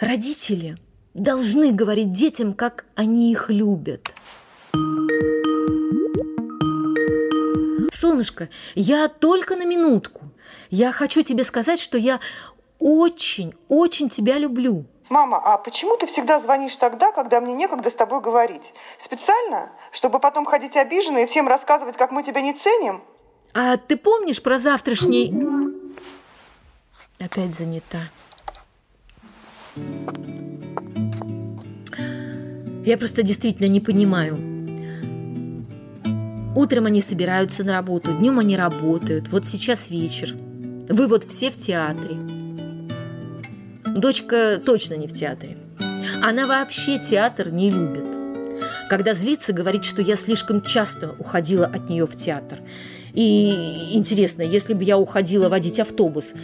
Родители должны говорить детям, как они их любят. Солнышко, я только на минутку. Я хочу тебе сказать, что я очень, очень тебя люблю. Мама, а почему ты всегда звонишь тогда, когда мне некогда с тобой говорить? Специально? Чтобы потом ходить обиженной и всем рассказывать, как мы тебя не ценим? А ты помнишь про завтрашний... Опять занята. Я просто действительно не понимаю. Утром они собираются на работу, днем они работают. Вот сейчас вечер. Вы вот все в театре. Дочка точно не в театре. Она вообще театр не любит. Когда злится, говорит, что я слишком часто уходила от нее в театр. И интересно, если бы я уходила водить автобус,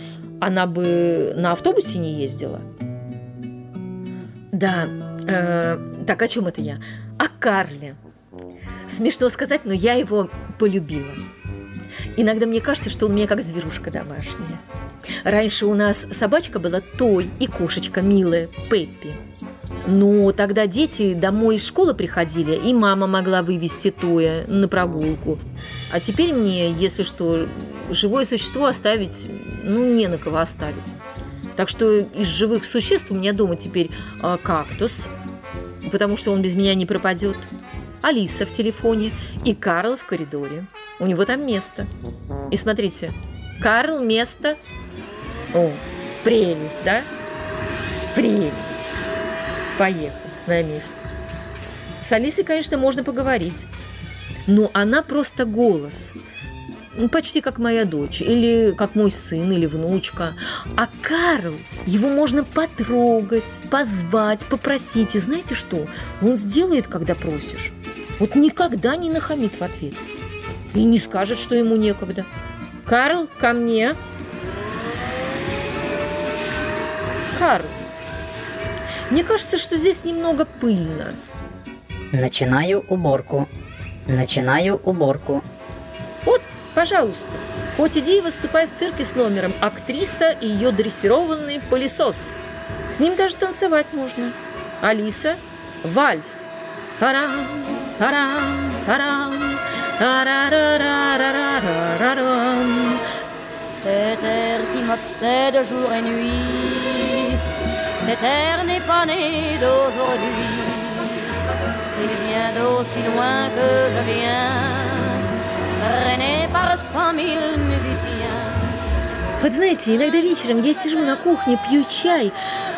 она бы на автобусе не ездила? Да, э, так о чем это я? О Карле. Смешно сказать, но я его полюбила. Иногда мне кажется, что он мне как зверушка домашняя. Раньше у нас собачка была Той и кошечка милая Пеппи. Но тогда дети домой из школы приходили, и мама могла вывести Тоя на прогулку. А теперь мне, если что, живое существо оставить, ну, не на кого оставить. Так что из живых существ у меня дома теперь а, кактус, потому что он без меня не пропадет. Алиса в телефоне и Карл в коридоре. У него там место. И смотрите, Карл место о, прелесть, да? Прелесть. Поехал на место. С Алисой, конечно, можно поговорить. Но она просто голос. Почти как моя дочь, или как мой сын, или внучка. А Карл, его можно потрогать, позвать, попросить. И знаете что? Он сделает, когда просишь. Вот никогда не нахамит в ответ. И не скажет, что ему некогда. Карл, ко мне. Карл, мне кажется, что здесь немного пыльно. Начинаю уборку. Начинаю уборку. Пожалуйста, хоть иди и выступай в цирке с номером «Актриса и ее дрессированный пылесос». С ним даже танцевать можно. Алиса – вальс. Арам, арам, арам, арарарарарарарам. Qui m'obsède jour et nuit, cet air n'est pas né d'aujourd'hui. Il vient d'aussi loin que je viens traîné par cent mille musiciens. Вот знаете, иногда вечером я сижу на кухне, пью чай,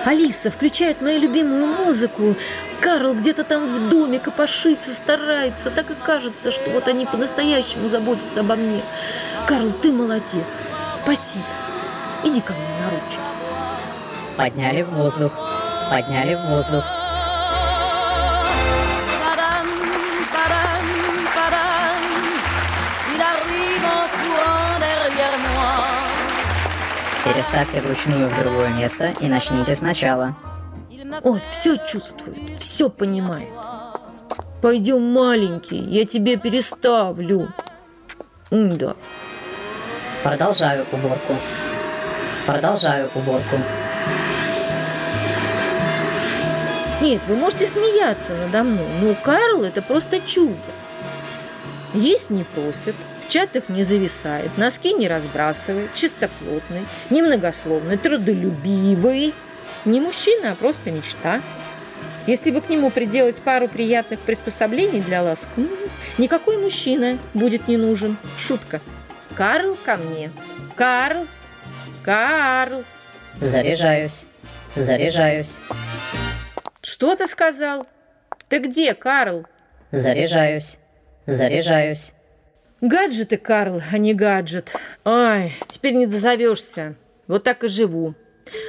Алиса включает мою любимую музыку, Карл где-то там в доме копошится, старается, так и кажется, что вот они по-настоящему заботятся обо мне. Карл, ты молодец. Спасибо. Иди ко мне на ручки. Подняли в воздух. Подняли в воздух. Переставьте вручную в другое место и начните сначала. Вот, все чувствует, все понимает. Пойдем, маленький, я тебе переставлю. Да. Продолжаю уборку. Продолжаю уборку. Нет, вы можете смеяться надо мной, но Карл это просто чудо. Есть не просит, в чатах не зависает, носки не разбрасывает, чистоплотный, немногословный, трудолюбивый. Не мужчина, а просто мечта. Если бы к нему приделать пару приятных приспособлений для ласк, м, никакой мужчина будет не нужен. Шутка. Карл ко мне. Карл. Карл. Заряжаюсь. Заряжаюсь. Что ты сказал? Ты где, Карл? Заряжаюсь. Заряжаюсь. Гаджеты, Карл, а не гаджет. Ой, теперь не дозовешься. Вот так и живу.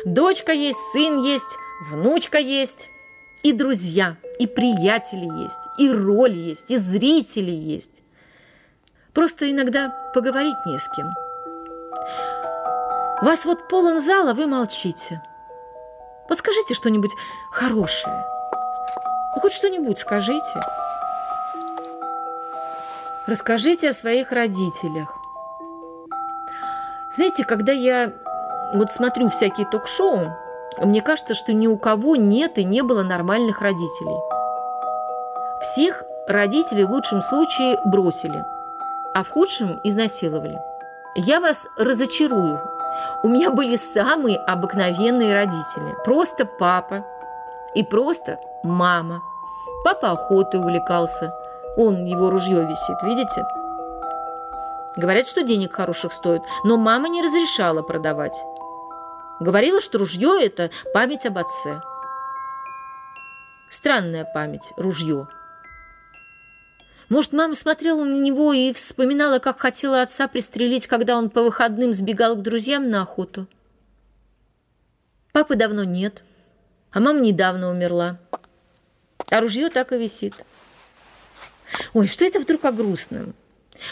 Дочка есть, сын есть, внучка есть. И друзья, и приятели есть, и роль есть, и зрители есть. Просто иногда поговорить не с кем. Вас вот полон зала, вы молчите. Вот скажите что-нибудь хорошее. Хоть что-нибудь скажите. Расскажите о своих родителях. Знаете, когда я вот смотрю всякие ток-шоу, мне кажется, что ни у кого нет и не было нормальных родителей. Всех родителей в лучшем случае бросили, а в худшем изнасиловали. Я вас разочарую. У меня были самые обыкновенные родители. Просто папа и просто мама. Папа охотой увлекался. Он, его ружье висит, видите? Говорят, что денег хороших стоит, но мама не разрешала продавать. Говорила, что ружье – это память об отце. Странная память, ружье. Может, мама смотрела на него и вспоминала, как хотела отца пристрелить, когда он по выходным сбегал к друзьям на охоту. Папы давно нет, а мама недавно умерла. А ружье так и висит. Ой, что это вдруг о грустном?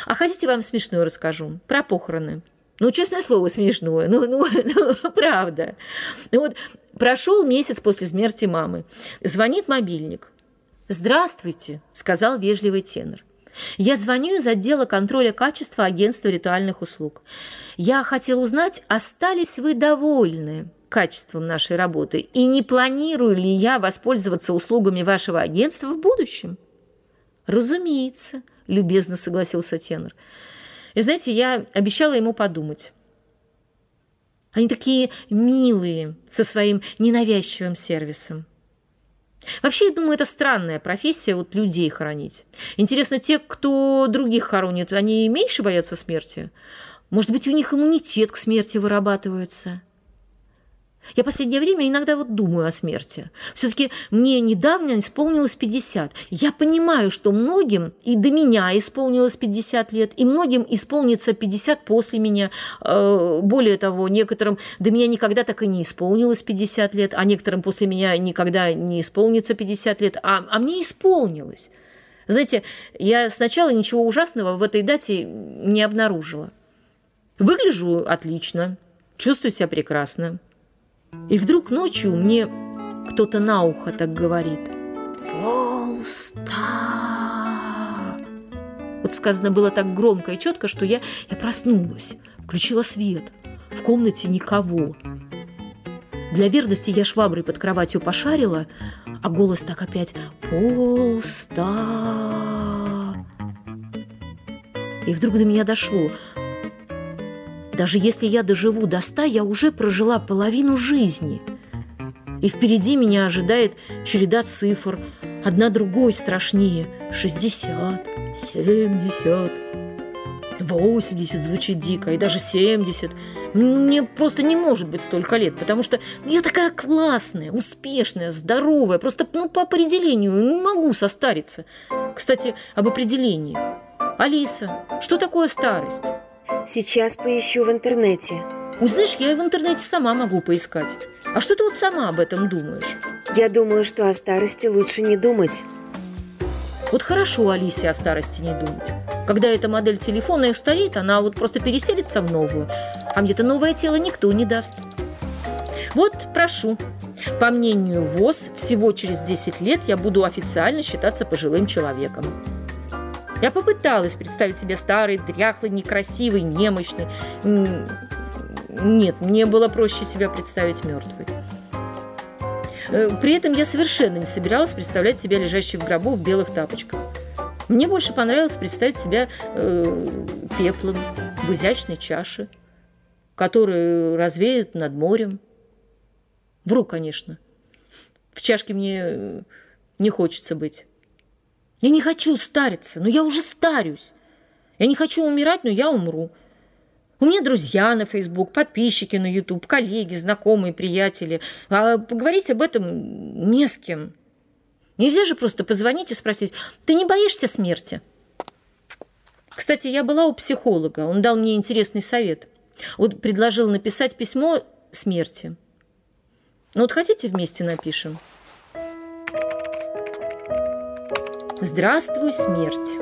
А хотите, вам смешную расскажу? Про похороны. Ну, честное слово, смешное. Ну, ну, ну правда. Ну, вот прошел месяц после смерти мамы. Звонит мобильник. «Здравствуйте», – сказал вежливый тенор. «Я звоню из отдела контроля качества агентства ритуальных услуг. Я хотел узнать, остались вы довольны качеством нашей работы и не планирую ли я воспользоваться услугами вашего агентства в будущем?» «Разумеется», – любезно согласился тенор. И знаете, я обещала ему подумать. Они такие милые со своим ненавязчивым сервисом. Вообще, я думаю, это странная профессия вот людей хоронить. Интересно, те, кто других хоронит, они меньше боятся смерти? Может быть, у них иммунитет к смерти вырабатывается? Я последнее время иногда вот думаю о смерти. Все-таки мне недавно исполнилось 50. Я понимаю, что многим, и до меня исполнилось 50 лет, и многим исполнится 50 после меня. Э, более того, некоторым до меня никогда так и не исполнилось 50 лет, а некоторым после меня никогда не исполнится 50 лет, а, а мне исполнилось. Знаете, я сначала ничего ужасного в этой дате не обнаружила. Выгляжу отлично, чувствую себя прекрасно. И вдруг ночью мне кто-то на ухо так говорит. Полста. Вот сказано было так громко и четко, что я, я проснулась, включила свет. В комнате никого. Для верности я шваброй под кроватью пошарила, а голос так опять «Полста». И вдруг до меня дошло – даже если я доживу до ста, я уже прожила половину жизни. И впереди меня ожидает череда цифр, одна другой страшнее. 60, 70, 80 звучит дико, и даже 70. Мне просто не может быть столько лет, потому что я такая классная, успешная, здоровая, просто ну, по определению не могу состариться. Кстати, об определении. Алиса, что такое старость? Сейчас поищу в интернете. Ой, знаешь, я и в интернете сама могу поискать. А что ты вот сама об этом думаешь? Я думаю, что о старости лучше не думать. Вот хорошо Алисе о старости не думать. Когда эта модель телефона и устареет, она вот просто переселится в новую. А мне-то новое тело никто не даст. Вот, прошу. По мнению ВОЗ, всего через 10 лет я буду официально считаться пожилым человеком. Я попыталась представить себе старый, дряхлый, некрасивый, немощный. Нет, мне было проще себя представить мертвой. Э, при этом я совершенно не собиралась представлять себя лежащей в гробу в белых тапочках. Мне больше понравилось представить себя э, пеплом в изящной чаше, который развеют над морем. Вру, конечно. В чашке мне э, не хочется быть. Я не хочу стариться, но я уже старюсь. Я не хочу умирать, но я умру. У меня друзья на Facebook, подписчики на YouTube, коллеги, знакомые, приятели. А поговорить об этом не с кем. Нельзя же просто позвонить и спросить, ты не боишься смерти? Кстати, я была у психолога, он дал мне интересный совет. Вот предложил написать письмо смерти. Ну вот хотите вместе напишем? Здравствуй, смерть.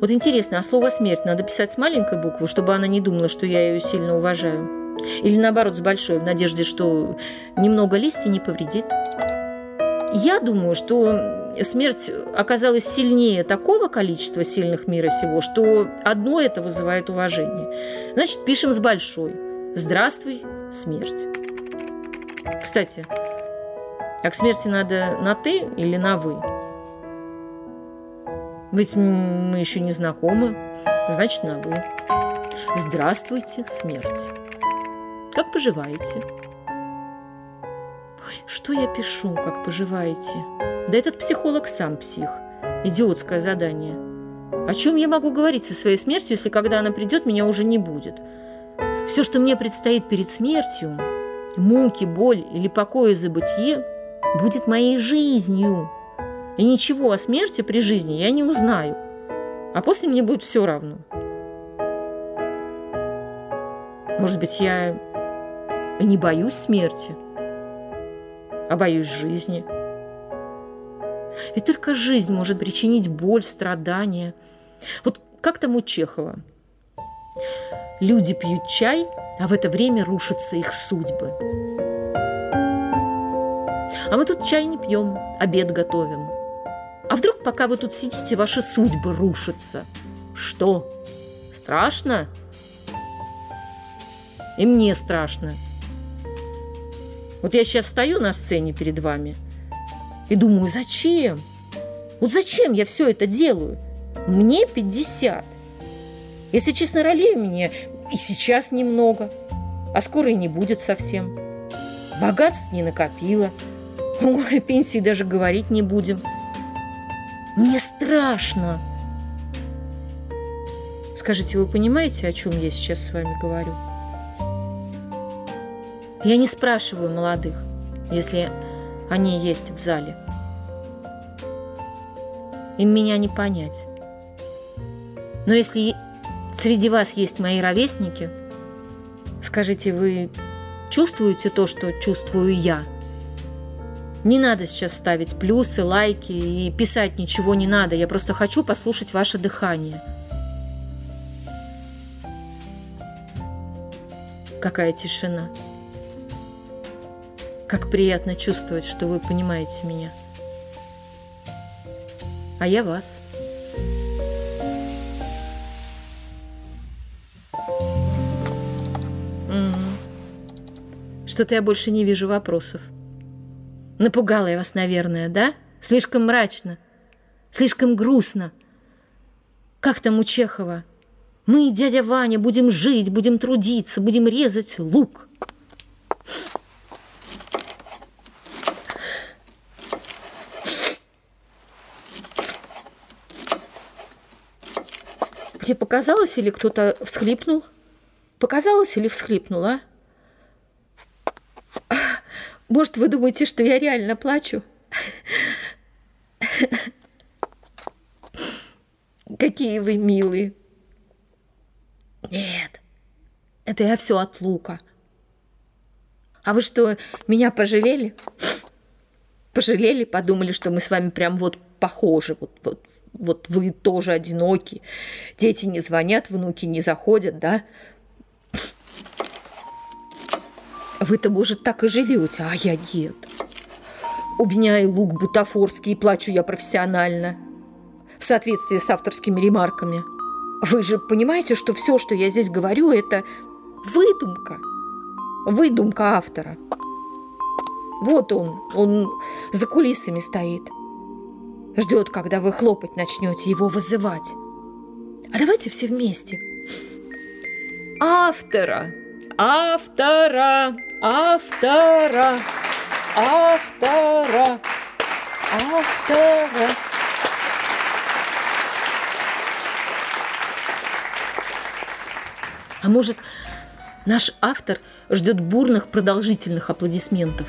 Вот интересно, а слово «смерть» надо писать с маленькой буквы, чтобы она не думала, что я ее сильно уважаю? Или наоборот, с большой, в надежде, что немного лести не повредит? Я думаю, что смерть оказалась сильнее такого количества сильных мира сего, что одно это вызывает уважение. Значит, пишем с большой. Здравствуй, смерть. Кстати, а к смерти надо на «ты» или на «вы»? Ведь мы еще не знакомы, значит, на «вы». Здравствуйте, смерть. Как поживаете? Ой, что я пишу, как поживаете? Да этот психолог сам псих. Идиотское задание. О чем я могу говорить со своей смертью, если когда она придет, меня уже не будет? Все, что мне предстоит перед смертью, муки, боль или покой и забытие, будет моей жизнью. И ничего о смерти при жизни я не узнаю. А после мне будет все равно. Может быть, я не боюсь смерти, а боюсь жизни. Ведь только жизнь может причинить боль, страдания. Вот как там у Чехова? Люди пьют чай, а в это время рушатся их судьбы. А мы тут чай не пьем, обед готовим. А вдруг, пока вы тут сидите, ваши судьбы рушатся? Что? Страшно? И мне страшно. Вот я сейчас стою на сцене перед вами и думаю, зачем? Вот зачем я все это делаю? Мне 50. Если честно, ролей у меня и сейчас немного, а скоро и не будет совсем. Богатств не накопила. Ой, о пенсии даже говорить не будем. Мне страшно. Скажите, вы понимаете, о чем я сейчас с вами говорю? Я не спрашиваю молодых, если они есть в зале. Им меня не понять. Но если среди вас есть мои ровесники, скажите, вы чувствуете то, что чувствую я? Не надо сейчас ставить плюсы, лайки и писать ничего не надо. Я просто хочу послушать ваше дыхание. Какая тишина. Как приятно чувствовать, что вы понимаете меня. А я вас. Что-то я больше не вижу вопросов. Напугала я вас, наверное, да? Слишком мрачно, слишком грустно. Как там у Чехова? Мы, дядя Ваня, будем жить, будем трудиться, будем резать лук. Мне показалось, или кто-то всхлипнул? Показалось или всхлипнула? Может, вы думаете, что я реально плачу? Какие вы милые. Нет, это я все от лука. А вы что, меня пожалели? Пожалели, подумали, что мы с вами прям вот похожи, вот, вот вот вы тоже одиноки, дети не звонят, внуки не заходят, да? Вы-то, может, так и живете, а я нет. У меня и лук бутафорский, и плачу я профессионально, в соответствии с авторскими ремарками. Вы же понимаете, что все, что я здесь говорю, это выдумка. Выдумка автора. Вот он, он за кулисами стоит – Ждет, когда вы хлопать начнете, его вызывать. А давайте все вместе. Автора, автора, автора, автора, автора. А может, наш автор ждет бурных продолжительных аплодисментов?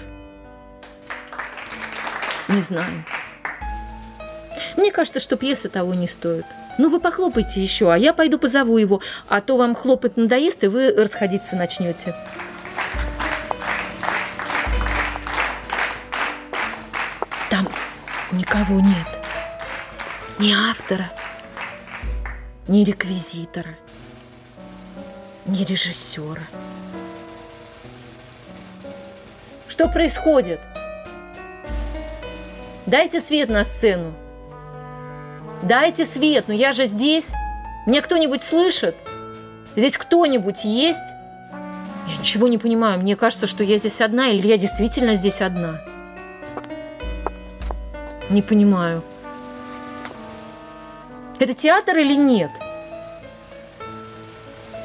Не знаю. Мне кажется, что пьеса того не стоит. Ну, вы похлопайте еще, а я пойду позову его, а то вам хлопать надоест, и вы расходиться начнете. Там никого нет. Ни автора, ни реквизитора, ни режиссера. Что происходит? Дайте свет на сцену. Дайте свет, но я же здесь. Меня кто-нибудь слышит? Здесь кто-нибудь есть? Я Чего не понимаю, мне кажется, что я здесь одна, или я действительно здесь одна. Не понимаю. Это театр или нет?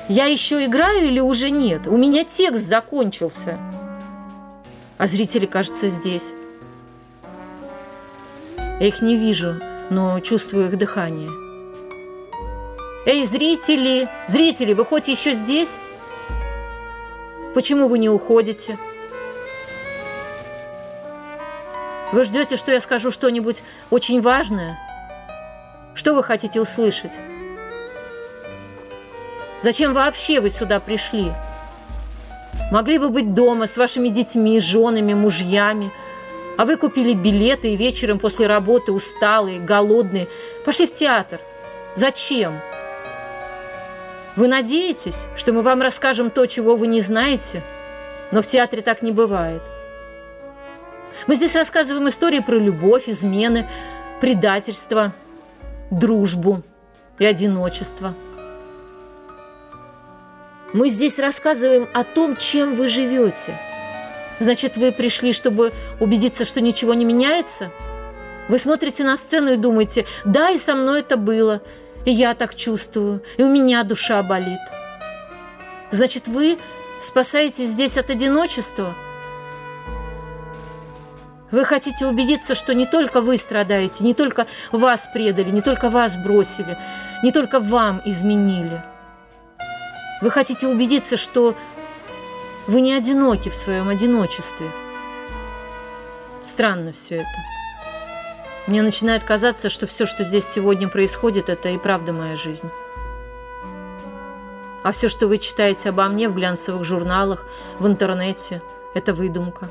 Я еще играю или уже нет? У меня текст закончился. А зрители, кажется, здесь. Я их не вижу, но чувствую их дыхание. Эй, зрители! Зрители, вы хоть еще здесь? Почему вы не уходите? Вы ждете, что я скажу что-нибудь очень важное? Что вы хотите услышать? Зачем вообще вы сюда пришли? Могли бы быть дома с вашими детьми, женами, мужьями, а вы купили билеты и вечером после работы усталые, голодные, пошли в театр. Зачем? Вы надеетесь, что мы вам расскажем то, чего вы не знаете? Но в театре так не бывает. Мы здесь рассказываем истории про любовь, измены, предательство, дружбу и одиночество. Мы здесь рассказываем о том, чем вы живете. Значит, вы пришли, чтобы убедиться, что ничего не меняется? Вы смотрите на сцену и думаете, да, и со мной это было, и я так чувствую, и у меня душа болит. Значит, вы спасаетесь здесь от одиночества – вы хотите убедиться, что не только вы страдаете, не только вас предали, не только вас бросили, не только вам изменили. Вы хотите убедиться, что вы не одиноки в своем одиночестве. Странно все это. Мне начинает казаться, что все, что здесь сегодня происходит, это и правда моя жизнь. А все, что вы читаете обо мне в глянцевых журналах, в интернете, это выдумка.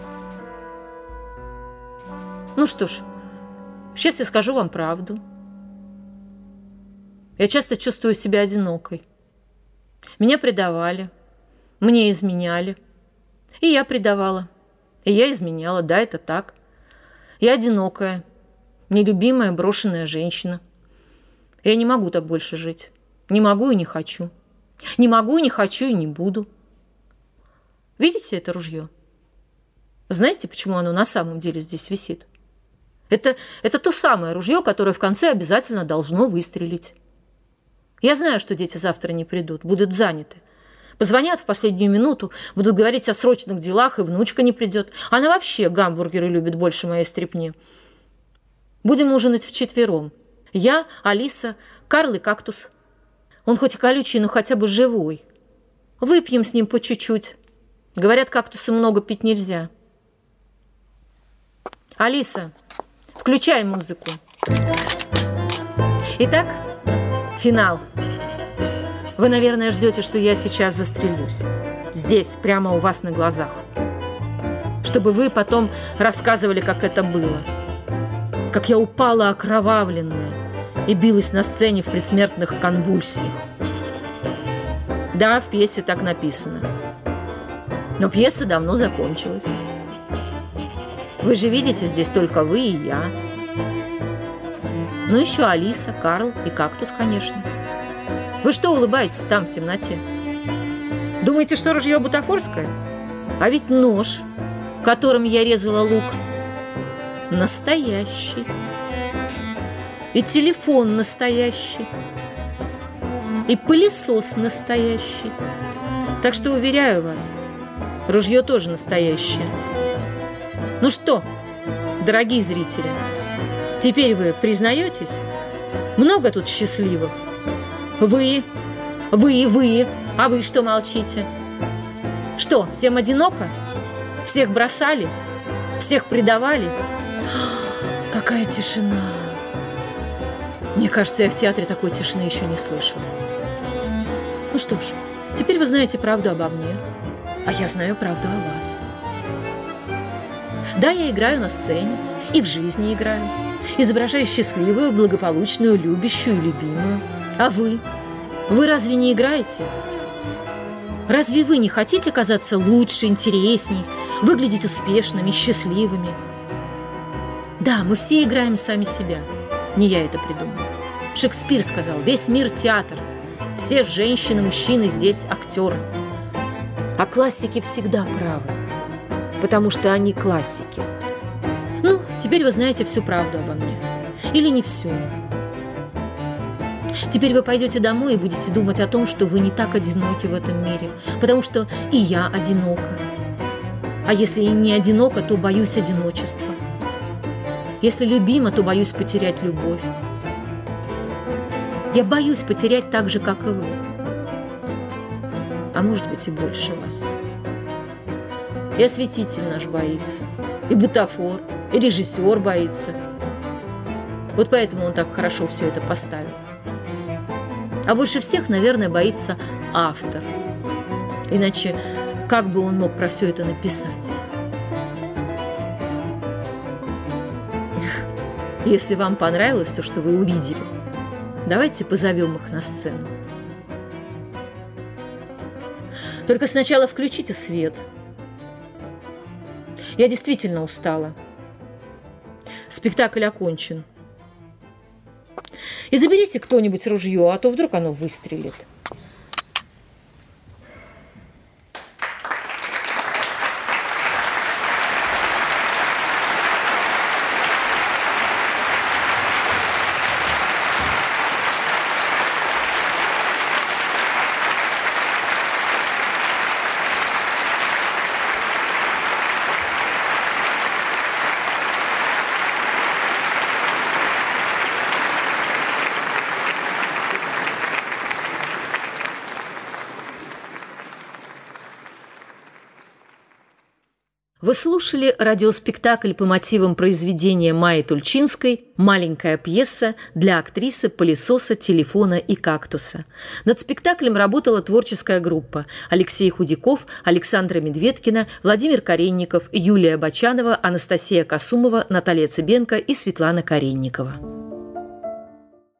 Ну что ж, сейчас я скажу вам правду. Я часто чувствую себя одинокой. Меня предавали, мне изменяли. И я предавала, и я изменяла, да, это так. Я одинокая, нелюбимая, брошенная женщина. Я не могу так больше жить. Не могу и не хочу. Не могу и не хочу и не буду. Видите это ружье? Знаете, почему оно на самом деле здесь висит? Это, это то самое ружье, которое в конце обязательно должно выстрелить. Я знаю, что дети завтра не придут, будут заняты. Позвонят в последнюю минуту, будут говорить о срочных делах, и внучка не придет. Она вообще гамбургеры любит больше моей стрепни. Будем ужинать вчетвером. Я, Алиса, Карл и кактус. Он хоть и колючий, но хотя бы живой. Выпьем с ним по чуть-чуть. Говорят, кактусы много пить нельзя. Алиса, Включай музыку. Итак, финал. Вы, наверное, ждете, что я сейчас застрелюсь. Здесь, прямо у вас на глазах. Чтобы вы потом рассказывали, как это было. Как я упала окровавленная и билась на сцене в предсмертных конвульсиях. Да, в пьесе так написано. Но пьеса давно закончилась. Вы же видите, здесь только вы и я. Ну, еще Алиса, Карл и кактус, конечно. Вы что улыбаетесь там в темноте? Думаете, что ружье бутафорское? А ведь нож, которым я резала лук, настоящий. И телефон настоящий. И пылесос настоящий. Так что, уверяю вас, ружье тоже настоящее. Ну что, дорогие зрители, теперь вы признаетесь? Много тут счастливых. Вы, вы, вы, а вы что молчите? Что, всем одиноко? Всех бросали? Всех предавали? Какая тишина! Мне кажется, я в театре такой тишины еще не слышала. Ну что ж, теперь вы знаете правду обо мне, а я знаю правду о вас. Да, я играю на сцене и в жизни играю. Изображаю счастливую, благополучную, любящую любимую. А вы? Вы разве не играете? Разве вы не хотите казаться лучше, интересней, выглядеть успешными, счастливыми? Да, мы все играем сами себя. Не я это придумал. Шекспир сказал, весь мир театр. Все женщины, мужчины здесь актеры. А классики всегда правы, потому что они классики. Ну, теперь вы знаете всю правду обо мне. Или не всю. Теперь вы пойдете домой и будете думать о том, что вы не так одиноки в этом мире, потому что и я одинока. А если и не одинока, то боюсь одиночества. Если любима, то боюсь потерять любовь. Я боюсь потерять так же, как и вы. А может быть и больше вас. И осветитель наш боится, и бутафор, и режиссер боится. Вот поэтому он так хорошо все это поставил. А больше всех, наверное, боится автор. Иначе как бы он мог про все это написать? Если вам понравилось то, что вы увидели, давайте позовем их на сцену. Только сначала включите свет. Я действительно устала. Спектакль окончен. И заберите кто-нибудь ружье, а то вдруг оно выстрелит. Вы слушали радиоспектакль по мотивам произведения Майи Тульчинской «Маленькая пьеса для актрисы, пылесоса, телефона и кактуса». Над спектаклем работала творческая группа Алексей Худяков, Александра Медведкина, Владимир Каренников, Юлия Бочанова, Анастасия Касумова, Наталья Цыбенко и Светлана Каренникова.